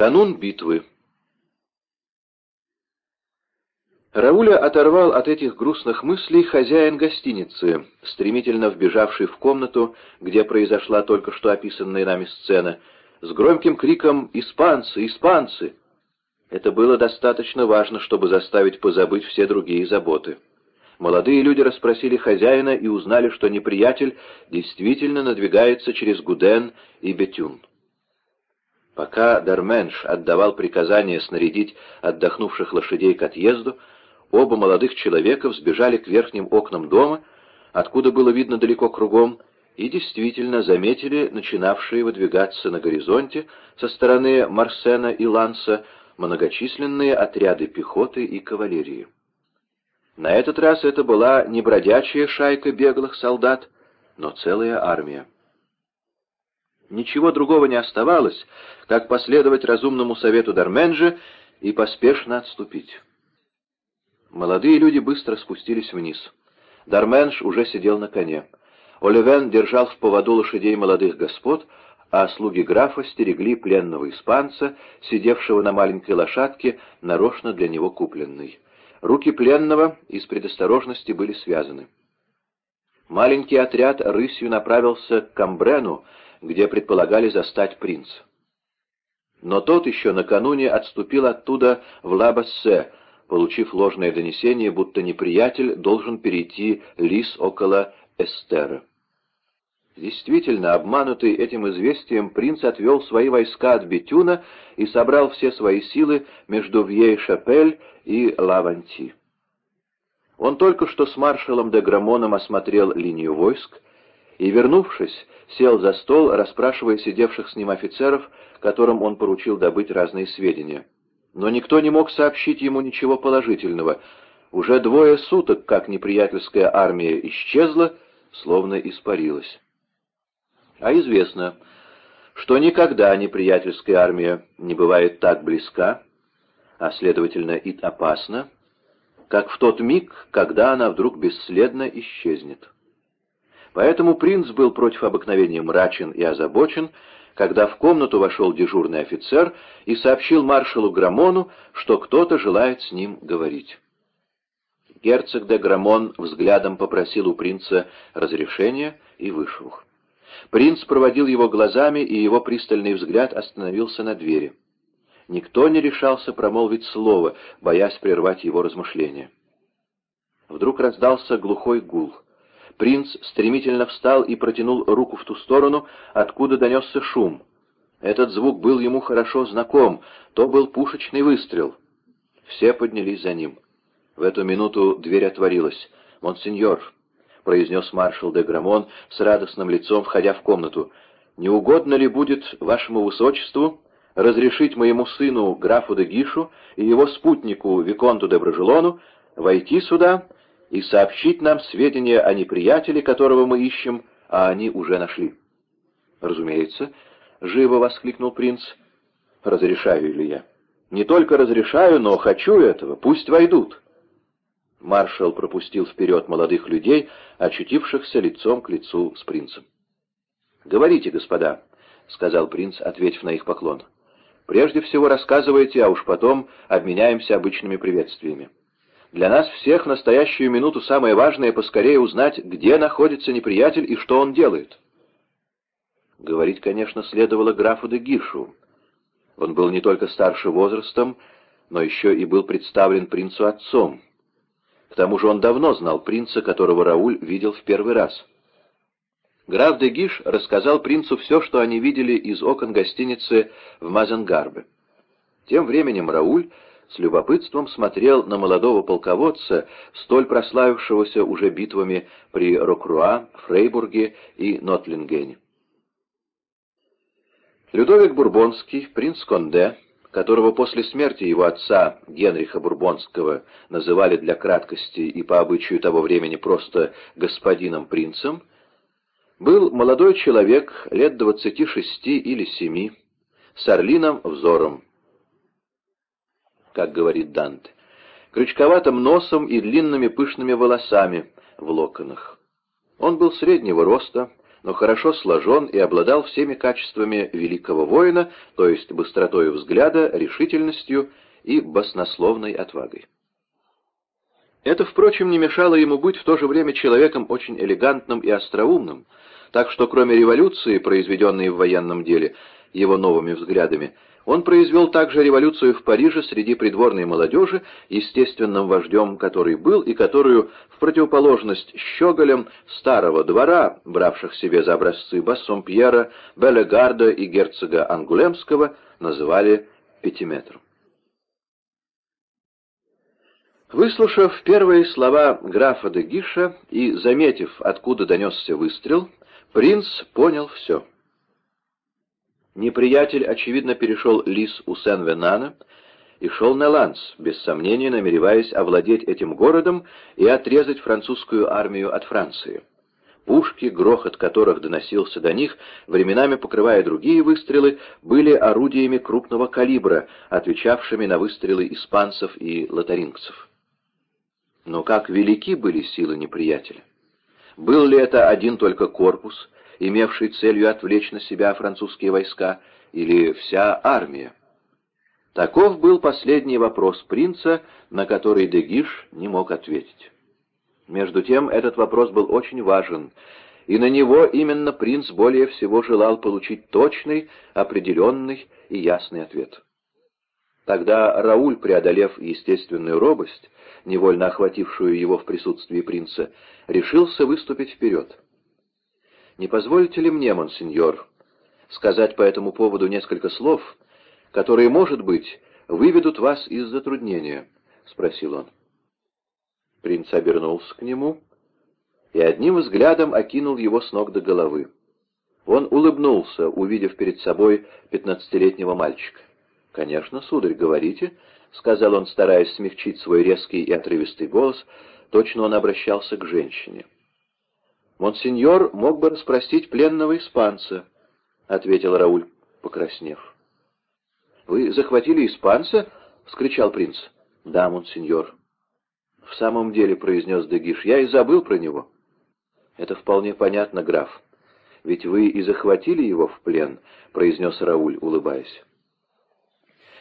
Канун битвы. Рауля оторвал от этих грустных мыслей хозяин гостиницы, стремительно вбежавший в комнату, где произошла только что описанная нами сцена, с громким криком «Испанцы! Испанцы!». Это было достаточно важно, чтобы заставить позабыть все другие заботы. Молодые люди расспросили хозяина и узнали, что неприятель действительно надвигается через Гуден и Бетюн. Пока Дарменш отдавал приказание снарядить отдохнувших лошадей к отъезду, Оба молодых человека взбежали к верхним окнам дома, откуда было видно далеко кругом, и действительно заметили начинавшие выдвигаться на горизонте со стороны Марсена и Ланса многочисленные отряды пехоты и кавалерии. На этот раз это была не бродячая шайка беглых солдат, но целая армия. Ничего другого не оставалось, как последовать разумному совету Дарменджа и поспешно отступить. Молодые люди быстро спустились вниз. Дарменш уже сидел на коне. Оливен держал в поводу лошадей молодых господ, а слуги графа стерегли пленного испанца, сидевшего на маленькой лошадке, нарочно для него купленной. Руки пленного из предосторожности были связаны. Маленький отряд рысью направился к Камбрену, где предполагали застать принца. Но тот еще накануне отступил оттуда в Лабассе, получив ложное донесение, будто неприятель должен перейти лис около Эстера. Действительно, обманутый этим известием, принц отвел свои войска от Бетюна и собрал все свои силы между Вьей-Шапель и Лаванти. Он только что с маршалом де Грамоном осмотрел линию войск и, вернувшись, сел за стол, расспрашивая сидевших с ним офицеров, которым он поручил добыть разные сведения. Но никто не мог сообщить ему ничего положительного. Уже двое суток, как неприятельская армия исчезла, словно испарилась. А известно, что никогда неприятельская армия не бывает так близка, а, следовательно, и опасна, как в тот миг, когда она вдруг бесследно исчезнет. Поэтому принц был против обыкновения мрачен и озабочен, когда в комнату вошел дежурный офицер и сообщил маршалу Грамону, что кто-то желает с ним говорить. Герцог де Грамон взглядом попросил у принца разрешения и вышел. Принц проводил его глазами, и его пристальный взгляд остановился на двери. Никто не решался промолвить слово, боясь прервать его размышления. Вдруг раздался глухой гул — Принц стремительно встал и протянул руку в ту сторону, откуда донесся шум. Этот звук был ему хорошо знаком, то был пушечный выстрел. Все поднялись за ним. В эту минуту дверь отворилась. «Монсеньор», — произнес маршал де Грамон с радостным лицом, входя в комнату, — «не угодно ли будет вашему высочеству разрешить моему сыну, графу де Гишу, и его спутнику, Виконту де Брожелону, войти сюда и сообщить нам сведения о неприятеле, которого мы ищем, а они уже нашли. «Разумеется», — живо воскликнул принц, — «разрешаю ли я?» «Не только разрешаю, но хочу этого, пусть войдут». Маршал пропустил вперед молодых людей, очутившихся лицом к лицу с принцем. «Говорите, господа», — сказал принц, ответив на их поклон. «Прежде всего рассказывайте, а уж потом обменяемся обычными приветствиями». Для нас всех в настоящую минуту самое важное — поскорее узнать, где находится неприятель и что он делает. Говорить, конечно, следовало графу де Гишу. Он был не только старше возрастом, но еще и был представлен принцу отцом. К тому же он давно знал принца, которого Рауль видел в первый раз. Граф де Гиш рассказал принцу все, что они видели из окон гостиницы в Мазенгарбе. Тем временем Рауль с любопытством смотрел на молодого полководца, столь прославившегося уже битвами при Рокруа, Фрейбурге и Нотлингене. Людовик Бурбонский, принц Конде, которого после смерти его отца Генриха Бурбонского называли для краткости и по обычаю того времени просто господином принцем, был молодой человек лет двадцати шести или семи, с орлиным взором, как говорит Данте, крючковатым носом и длинными пышными волосами в локонах. Он был среднего роста, но хорошо сложен и обладал всеми качествами великого воина, то есть быстротой взгляда, решительностью и баснословной отвагой. Это, впрочем, не мешало ему быть в то же время человеком очень элегантным и остроумным, так что кроме революции, произведенной в военном деле его новыми взглядами, он произвел также революцию в Париже среди придворной молодежи, естественным вождем который был и которую, в противоположность щеголям старого двора, бравших себе за образцы Бассомпьера, Белегарда и герцога Ангулемского, называли пятиметром. Выслушав первые слова графа де Гиша и заметив, откуда донесся выстрел, принц понял все. Неприятель, очевидно, перешел лис у Сен-Венана и шел на Ланс, без сомнения намереваясь овладеть этим городом и отрезать французскую армию от Франции. Пушки, грохот которых доносился до них, временами покрывая другие выстрелы, были орудиями крупного калибра, отвечавшими на выстрелы испанцев и лотарингцев. Но как велики были силы неприятеля! Был ли это один только корпус, имевший целью отвлечь на себя французские войска, или вся армия? Таков был последний вопрос принца, на который Дегиш не мог ответить. Между тем, этот вопрос был очень важен, и на него именно принц более всего желал получить точный, определенный и ясный ответ. Тогда Рауль, преодолев естественную робость, невольно охватившую его в присутствии принца, решился выступить вперед. «Не позволите ли мне, монсеньор, сказать по этому поводу несколько слов, которые, может быть, выведут вас из затруднения?» — спросил он. Принц обернулся к нему и одним взглядом окинул его с ног до головы. Он улыбнулся, увидев перед собой пятнадцатилетнего мальчика. «Конечно, сударь, говорите», — сказал он, стараясь смягчить свой резкий и отрывистый голос, точно он обращался к женщине. «Монсеньор мог бы расспросить пленного испанца», — ответил Рауль, покраснев. «Вы захватили испанца?» — вскричал принц. «Да, монсеньор». «В самом деле», — произнес Дегиш, — «я и забыл про него». «Это вполне понятно, граф. Ведь вы и захватили его в плен», — произнес Рауль, улыбаясь.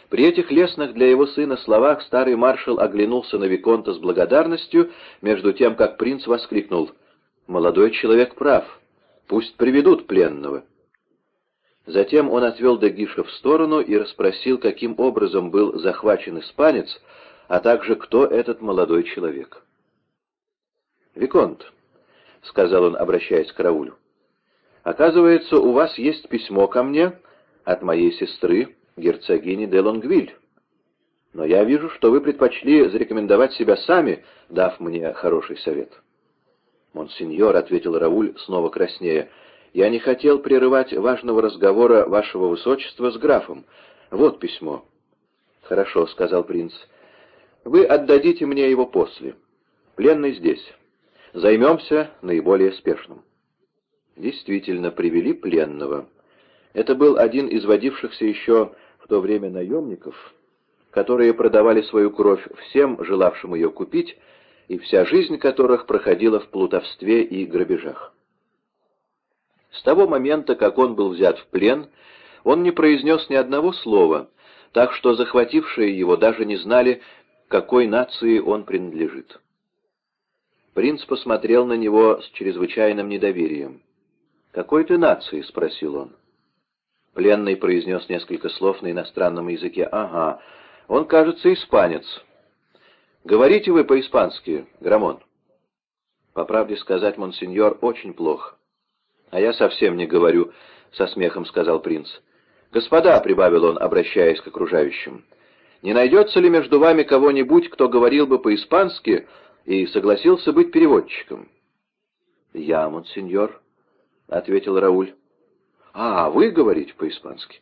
При этих лестных для его сына словах старый маршал оглянулся на Виконта с благодарностью, между тем, как принц воскликнул «Молодой человек прав, пусть приведут пленного». Затем он отвел Дегиша в сторону и расспросил, каким образом был захвачен испанец, а также кто этот молодой человек. «Виконт», — сказал он, обращаясь к Раулю, — «оказывается, у вас есть письмо ко мне от моей сестры, герцогини де Лонгвиль. Но я вижу, что вы предпочли зарекомендовать себя сами, дав мне хороший совет. «Монсеньор», — ответил Рауль, снова краснея, — «я не хотел прерывать важного разговора вашего высочества с графом. Вот письмо». «Хорошо», — сказал принц. «Вы отдадите мне его после. Пленный здесь. Займемся наиболее спешным». Действительно, привели пленного. Это был один из водившихся еще то время наемников, которые продавали свою кровь всем, желавшим ее купить, и вся жизнь которых проходила в плутовстве и грабежах. С того момента, как он был взят в плен, он не произнес ни одного слова, так что захватившие его даже не знали, какой нации он принадлежит. Принц посмотрел на него с чрезвычайным недоверием. «Какой ты нации?» — спросил он. Пленный произнес несколько слов на иностранном языке. «Ага, он, кажется, испанец. Говорите вы по-испански, Грамон?» «По правде сказать, монсеньор, очень плохо». «А я совсем не говорю», — со смехом сказал принц. «Господа», — прибавил он, обращаясь к окружающим, — «не найдется ли между вами кого-нибудь, кто говорил бы по-испански и согласился быть переводчиком?» «Я, монсеньор», — ответил Рауль. «А, вы говорите по-испански?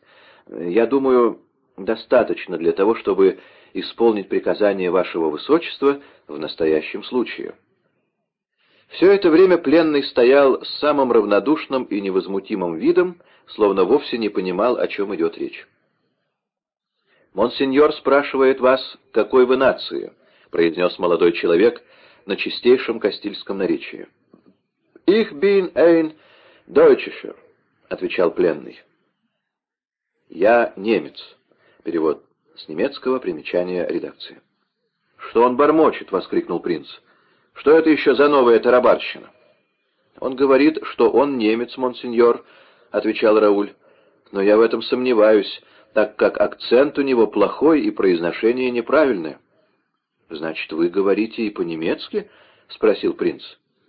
Я думаю, достаточно для того, чтобы исполнить приказание вашего высочества в настоящем случае». Все это время пленный стоял с самым равнодушным и невозмутимым видом, словно вовсе не понимал, о чем идет речь. «Монсеньор спрашивает вас, какой вы нации?» — произнес молодой человек на чистейшем кастильском наречии. «Их бин эйн «Дойчешер», — отвечал пленный. «Я немец». Перевод с немецкого примечания редакции. «Что он бормочет?» — воскликнул принц. «Что это еще за новая тарабарщина?» «Он говорит, что он немец, монсеньор», — отвечал Рауль. «Но я в этом сомневаюсь, так как акцент у него плохой и произношение неправильное». «Значит, вы говорите и по-немецки?» — спросил принц.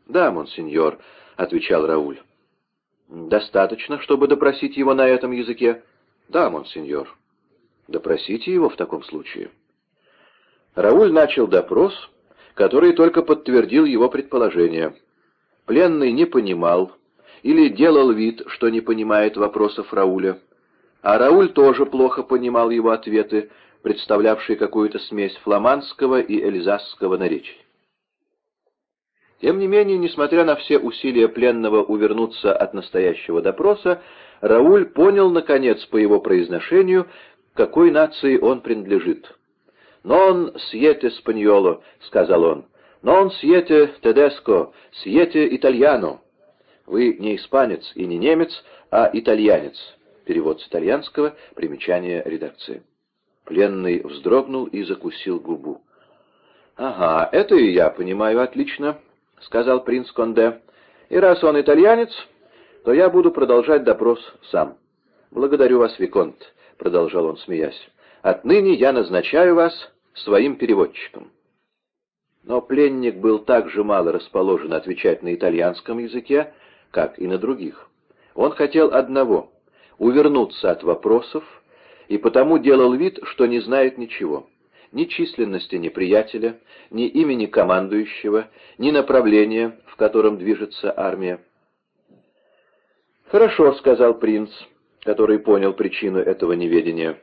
«Да, монсеньор», — отвечал Рауль. «Достаточно, чтобы допросить его на этом языке?» «Да, монсеньор». «Допросите его в таком случае». Рауль начал допрос, который только подтвердил его предположение. Пленный не понимал или делал вид, что не понимает вопросов Рауля, а Рауль тоже плохо понимал его ответы, представлявшие какую-то смесь фламандского и эльзасского наречий. Тем не менее, несмотря на все усилия пленного увернуться от настоящего допроса, Рауль понял, наконец, по его произношению, какой нации он принадлежит. «Non siete spagnolo», — сказал он, «non siete tedesco, siete italiano». Вы не испанец и не немец, а итальянец. Перевод с итальянского, примечание редакции. Пленный вздрогнул и закусил губу. «Ага, это и я понимаю отлично», — сказал принц Конде. «И раз он итальянец, то я буду продолжать допрос сам». «Благодарю вас, Виконт», — продолжал он, смеясь. «Отныне я назначаю вас своим переводчиком». Но пленник был так же мало расположен отвечать на итальянском языке, как и на других. Он хотел одного — увернуться от вопросов, и потому делал вид, что не знает ничего ни численности неприятеля, ни имени командующего, ни направления, в котором движется армия. «Хорошо», — сказал принц, который понял причину этого неведения.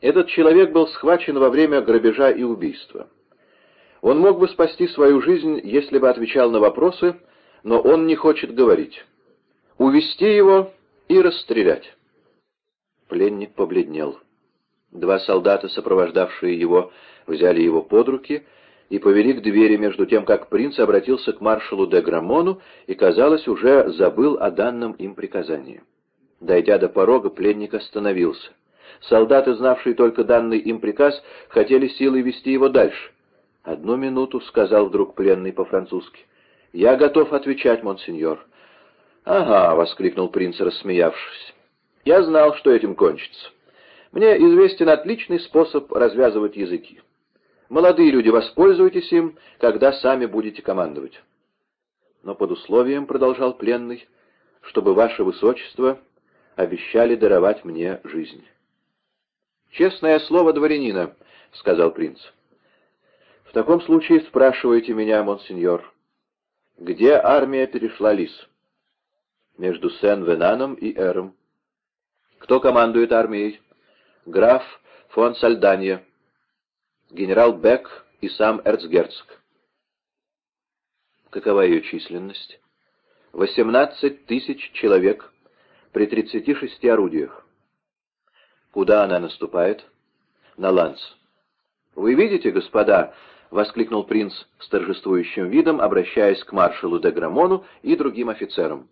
Этот человек был схвачен во время грабежа и убийства. Он мог бы спасти свою жизнь, если бы отвечал на вопросы, но он не хочет говорить. Увести его и расстрелять. Пленник побледнел. Два солдата, сопровождавшие его, взяли его под руки и повели к двери, между тем, как принц обратился к маршалу де Грамону и, казалось, уже забыл о данном им приказании. Дойдя до порога, пленник остановился. Солдаты, знавшие только данный им приказ, хотели силой вести его дальше. «Одну минуту», — сказал вдруг пленный по-французски. «Я готов отвечать, монсеньор». «Ага», — воскликнул принц, рассмеявшись. «Я знал, что этим кончится». Мне известен отличный способ развязывать языки. Молодые люди, воспользуйтесь им, когда сами будете командовать. Но под условием, — продолжал пленный, — чтобы ваше высочество обещали даровать мне жизнь. «Честное слово дворянина», — сказал принц. «В таком случае спрашивайте меня, монсеньор, где армия перешла Лис?» «Между Сен-Венаном и Эром». «Кто командует армией?» граф фон Сальданье, генерал Бек и сам эрцгерцог. Какова ее численность? 18 тысяч человек при 36 орудиях. Куда она наступает? На Ланс. «Вы видите, господа?» — воскликнул принц с торжествующим видом, обращаясь к маршалу де Грамону и другим офицерам.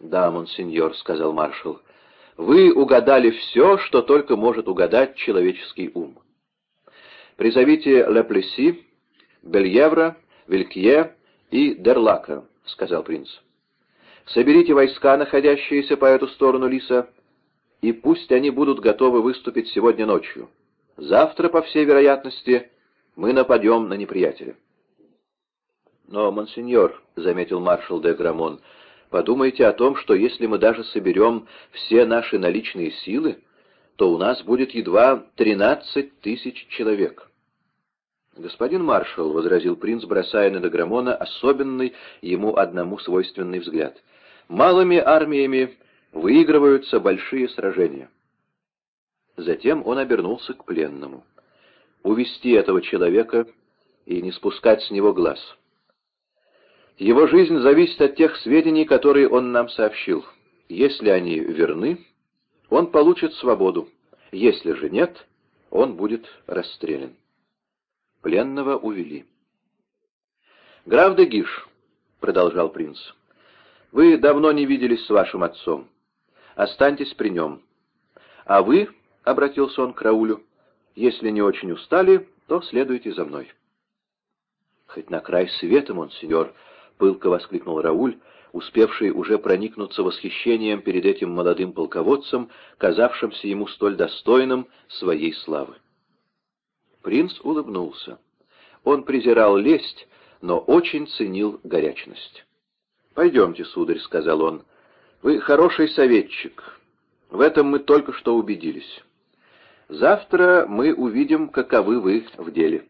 «Да, монсеньор», — сказал маршал, — вы угадали все, что только может угадать человеческий ум. «Призовите Леплеси, Бельевра, Вилькье и Дерлака», — сказал принц. «Соберите войска, находящиеся по эту сторону Лиса, и пусть они будут готовы выступить сегодня ночью. Завтра, по всей вероятности, мы нападем на неприятеля». «Но, монсеньор», — заметил маршал де Грамон, — Подумайте о том, что если мы даже соберем все наши наличные силы, то у нас будет едва 13 тысяч человек. «Господин маршал», — возразил принц, бросая на Деграмона особенный, ему одному свойственный взгляд, — «малыми армиями выигрываются большие сражения». Затем он обернулся к пленному. «Увести этого человека и не спускать с него глаз». Его жизнь зависит от тех сведений, которые он нам сообщил. Если они верны, он получит свободу. Если же нет, он будет расстрелян. Пленного увели. «Граф де Гиш», — продолжал принц, — Вы давно не виделись с вашим отцом. Останьтесь при нем. А вы, — обратился он к Раулю, — если не очень устали, то следуйте за мной. Хоть на край света, монсеньор, — пылко воскликнул Рауль, успевший уже проникнуться восхищением перед этим молодым полководцем, казавшимся ему столь достойным своей славы. Принц улыбнулся. Он презирал лесть, но очень ценил горячность. «Пойдемте, сударь», — сказал он, — «вы хороший советчик. В этом мы только что убедились. Завтра мы увидим, каковы вы в деле».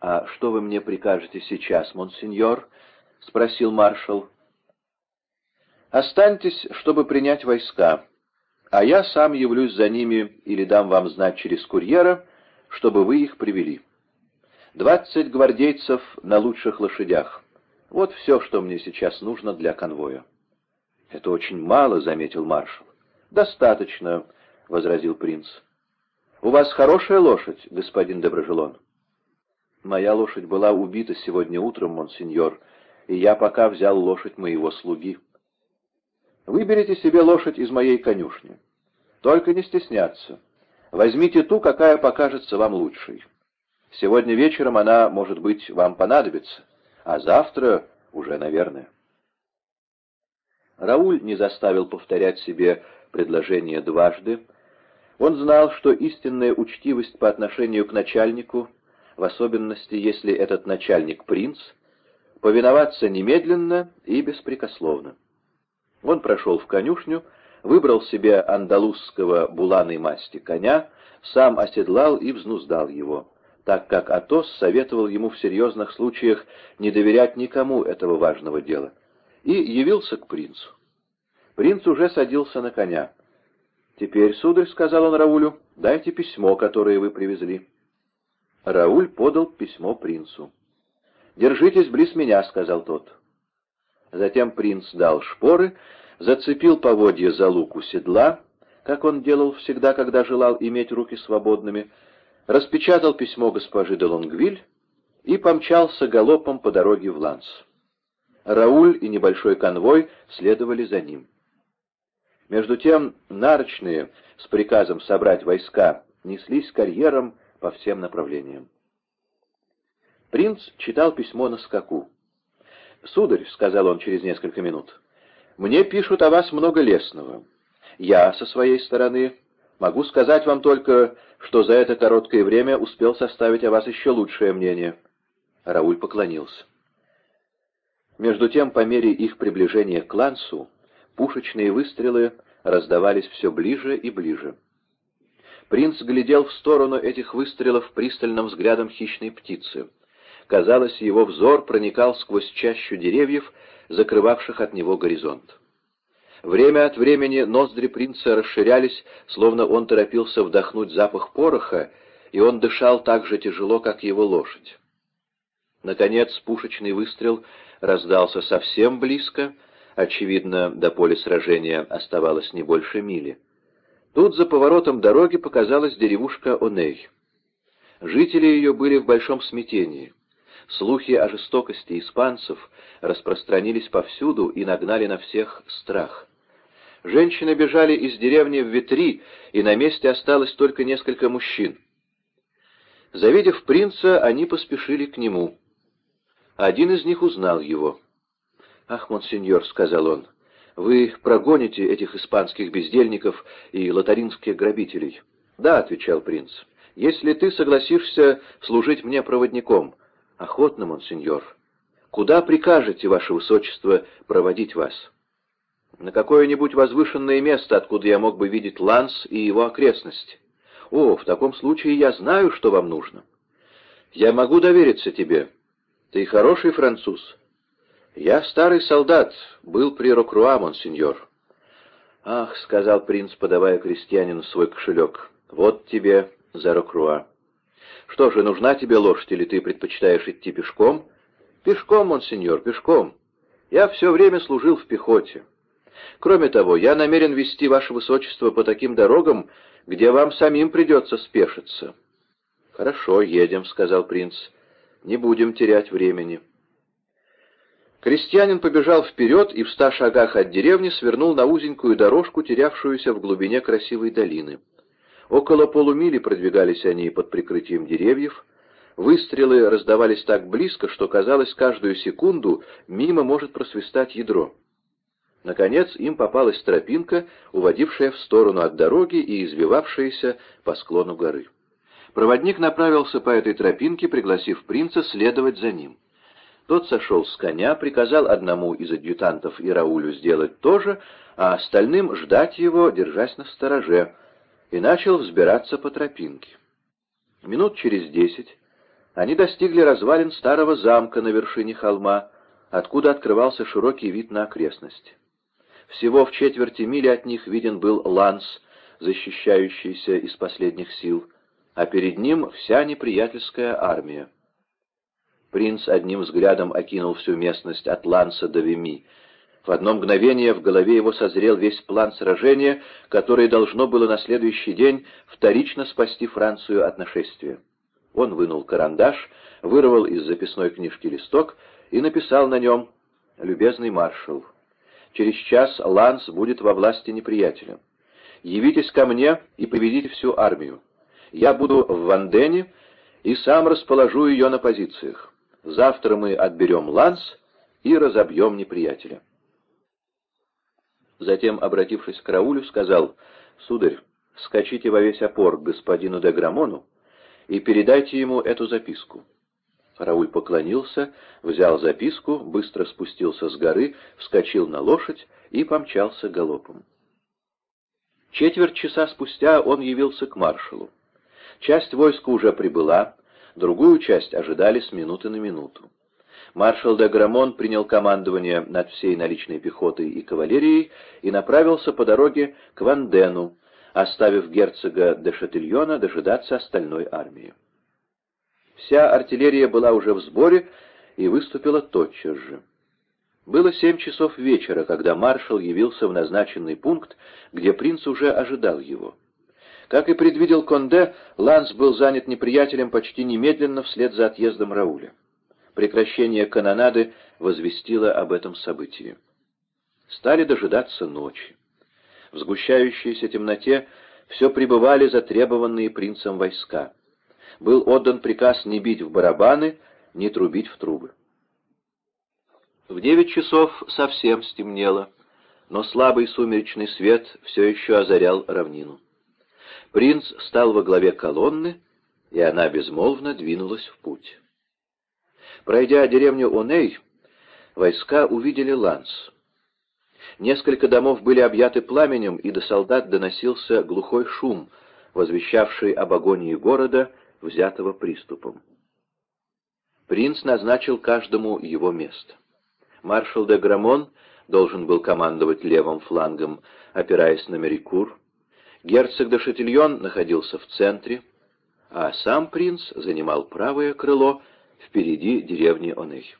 «А что вы мне прикажете сейчас, монсеньор?» — спросил маршал. «Останьтесь, чтобы принять войска, а я сам явлюсь за ними или дам вам знать через курьера, чтобы вы их привели. Двадцать гвардейцев на лучших лошадях. Вот все, что мне сейчас нужно для конвоя». «Это очень мало», — заметил маршал. «Достаточно», — возразил принц. «У вас хорошая лошадь, господин Доброжелон?» Моя лошадь была убита сегодня утром, монсеньор, и я пока взял лошадь моего слуги. Выберите себе лошадь из моей конюшни. Только не стесняться. Возьмите ту, какая покажется вам лучшей. Сегодня вечером она, может быть, вам понадобится, а завтра уже, наверное. Рауль не заставил повторять себе предложение дважды. Он знал, что истинная учтивость по отношению к начальнику — в особенности если этот начальник принц, повиноваться немедленно и беспрекословно. Он прошел в конюшню, выбрал себе андалузского буланой масти коня, сам оседлал и взнуздал его, так как Атос советовал ему в серьезных случаях не доверять никому этого важного дела, и явился к принцу. Принц уже садился на коня. «Теперь, сударь, — сказал он Раулю, — дайте письмо, которое вы привезли». Рауль подал письмо принцу. «Держитесь близ меня», — сказал тот. Затем принц дал шпоры, зацепил поводья за луку седла, как он делал всегда, когда желал иметь руки свободными, распечатал письмо госпожи де Лонгвиль и помчался галопом по дороге в Ланс. Рауль и небольшой конвой следовали за ним. Между тем нарочные с приказом собрать войска неслись карьером по всем направлениям. Принц читал письмо на скаку. «Сударь», — сказал он через несколько минут, — «мне пишут о вас много лестного. Я, со своей стороны, могу сказать вам только, что за это короткое время успел составить о вас еще лучшее мнение». Рауль поклонился. Между тем, по мере их приближения к Лансу, пушечные выстрелы раздавались все ближе и ближе. Принц глядел в сторону этих выстрелов пристальным взглядом хищной птицы. Казалось, его взор проникал сквозь чащу деревьев, закрывавших от него горизонт. Время от времени ноздри принца расширялись, словно он торопился вдохнуть запах пороха, и он дышал так же тяжело, как его лошадь. Наконец пушечный выстрел раздался совсем близко, очевидно, до поля сражения оставалось не больше мили. Тут за поворотом дороги показалась деревушка Оней. Жители ее были в большом смятении. Слухи о жестокости испанцев распространились повсюду и нагнали на всех страх. Женщины бежали из деревни в ветри, и на месте осталось только несколько мужчин. Завидев принца, они поспешили к нему. Один из них узнал его. «Ах, монсеньор», — сказал он, вы прогоните этих испанских бездельников и лотаринских грабителей?» «Да», — отвечал принц, — «если ты согласишься служить мне проводником». «Охотно, монсеньор. Куда прикажете, ваше высочество, проводить вас?» «На какое-нибудь возвышенное место, откуда я мог бы видеть Ланс и его окрестности». «О, в таком случае я знаю, что вам нужно. Я могу довериться тебе. Ты хороший француз». «Я старый солдат, был при Рокруа, монсеньор». «Ах», — сказал принц, подавая крестьянину свой кошелек, — «вот тебе за Рокруа». «Что же, нужна тебе лошадь, или ты предпочитаешь идти пешком?» «Пешком, монсеньор, пешком. Я все время служил в пехоте. Кроме того, я намерен вести ваше высочество по таким дорогам, где вам самим придется спешиться». «Хорошо, едем», — сказал принц. «Не будем терять времени». Крестьянин побежал вперед и в ста шагах от деревни свернул на узенькую дорожку, терявшуюся в глубине красивой долины. Около полумили продвигались они под прикрытием деревьев. Выстрелы раздавались так близко, что казалось, каждую секунду мимо может просвистать ядро. Наконец им попалась тропинка, уводившая в сторону от дороги и извивавшаяся по склону горы. Проводник направился по этой тропинке, пригласив принца следовать за ним. Тот сошел с коня, приказал одному из адъютантов и Раулю сделать то же, а остальным ждать его, держась на стороже, и начал взбираться по тропинке. Минут через десять они достигли развалин старого замка на вершине холма, откуда открывался широкий вид на окрестности. Всего в четверти мили от них виден был ланс, защищающийся из последних сил, а перед ним вся неприятельская армия. Принц одним взглядом окинул всю местность от Ланса до Веми. В одно мгновение в голове его созрел весь план сражения, которое должно было на следующий день вторично спасти Францию от нашествия. Он вынул карандаш, вырвал из записной книжки листок и написал на нем «Любезный маршал, через час Ланс будет во власти неприятеля. Явитесь ко мне и поведите всю армию. Я буду в Вандене и сам расположу ее на позициях. Завтра мы отберем ланс и разобьем неприятеля. Затем, обратившись к Раулю, сказал, «Сударь, скачите во весь опор к господину де Грамону и передайте ему эту записку». Рауль поклонился, взял записку, быстро спустился с горы, вскочил на лошадь и помчался галопом. Четверть часа спустя он явился к маршалу. Часть войска уже прибыла, Другую часть ожидали с минуты на минуту. Маршал де Грамон принял командование над всей наличной пехотой и кавалерией и направился по дороге к Вандену, оставив герцога де Шатильона дожидаться остальной армии. Вся артиллерия была уже в сборе и выступила тотчас же. Было семь часов вечера, когда маршал явился в назначенный пункт, где принц уже ожидал его. Как и предвидел Конде, Ланс был занят неприятелем почти немедленно вслед за отъездом Рауля. Прекращение канонады возвестило об этом событии. Стали дожидаться ночи. В сгущающейся темноте все пребывали затребованные принцем войска. Был отдан приказ не бить в барабаны, не трубить в трубы. В девять часов совсем стемнело, но слабый сумеречный свет все еще озарял равнину. Принц стал во главе колонны, и она безмолвно двинулась в путь. Пройдя деревню Оней, войска увидели Ланс. Несколько домов были объяты пламенем, и до солдат доносился глухой шум, возвещавший об агонии города, взятого приступом. Принц назначил каждому его место. Маршал де Грамон должен был командовать левым флангом, опираясь на Мерикур, Герцог де Шатильон находился в центре, а сам принц занимал правое крыло впереди деревни Оней.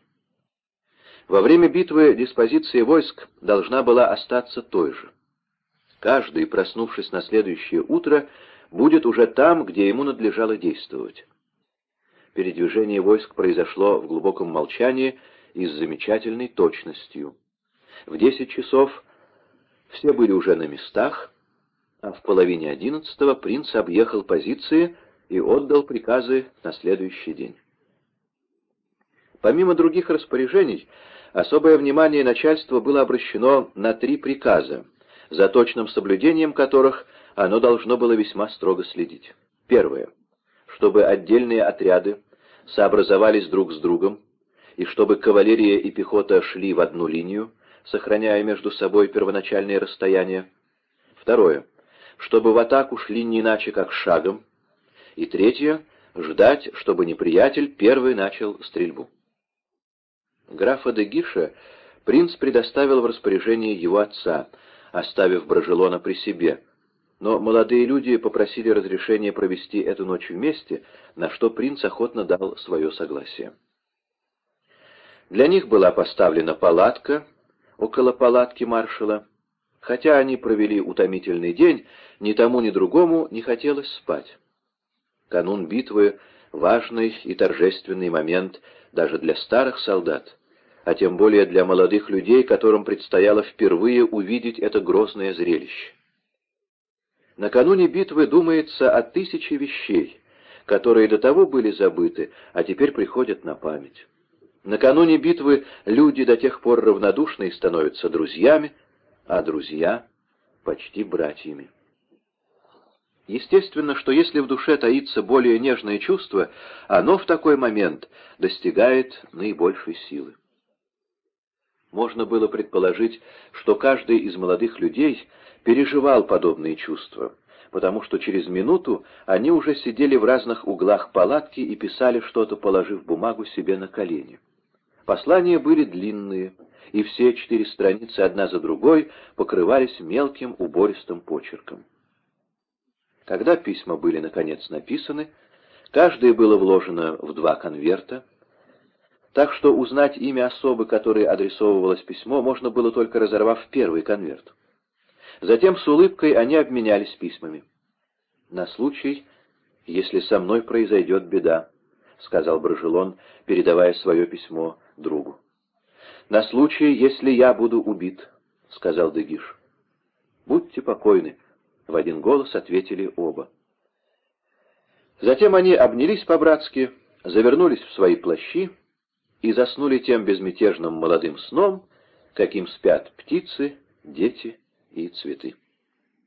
Во время битвы диспозиция войск должна была остаться той же. Каждый, проснувшись на следующее утро, будет уже там, где ему надлежало действовать. Передвижение войск произошло в глубоком молчании и с замечательной точностью. В десять часов все были уже на местах, а в половине одиннадцатого принц объехал позиции и отдал приказы на следующий день. Помимо других распоряжений, особое внимание начальства было обращено на три приказа, за точным соблюдением которых оно должно было весьма строго следить. Первое. Чтобы отдельные отряды сообразовались друг с другом, и чтобы кавалерия и пехота шли в одну линию, сохраняя между собой первоначальные расстояния. Второе чтобы в атаку шли не иначе, как шагом. И третье — ждать, чтобы неприятель первый начал стрельбу. Графа де Гиша принц предоставил в распоряжение его отца, оставив Брожелона при себе, но молодые люди попросили разрешения провести эту ночь вместе, на что принц охотно дал свое согласие. Для них была поставлена палатка около палатки маршала, Хотя они провели утомительный день, ни тому, ни другому не хотелось спать. Канун битвы — важный и торжественный момент даже для старых солдат. а тем более для молодых людей, которым предстояло впервые увидеть это грозное зрелище. Накануне битвы думается о тысяче вещей, которые до того были забыты, а теперь приходят на память. Накануне битвы люди до тех пор равнодушные становятся друзьями, а друзья — почти братьями. Естественно, что если в душе таится более нежное чувство, оно в такой момент достигает наибольшей силы. Можно было предположить, что каждый из молодых людей переживал подобные чувства, потому что через минуту они уже сидели в разных углах палатки и писали что-то, положив бумагу себе на колени. Послания были длинные, и все четыре страницы одна за другой покрывались мелким убористым почерком. Когда письма были, наконец, написаны, каждое было вложено в два конверта, так что узнать имя особы, которой адресовывалось письмо, можно было только разорвав первый конверт. Затем с улыбкой они обменялись письмами. «На случай, если со мной произойдет беда», — сказал Брожелон, передавая свое письмо другу. «На случай, если я буду убит», — сказал Дегиш. «Будьте покойны», — в один голос ответили оба. Затем они обнялись по-братски, завернулись в свои плащи и заснули тем безмятежным молодым сном, каким спят птицы, дети и цветы.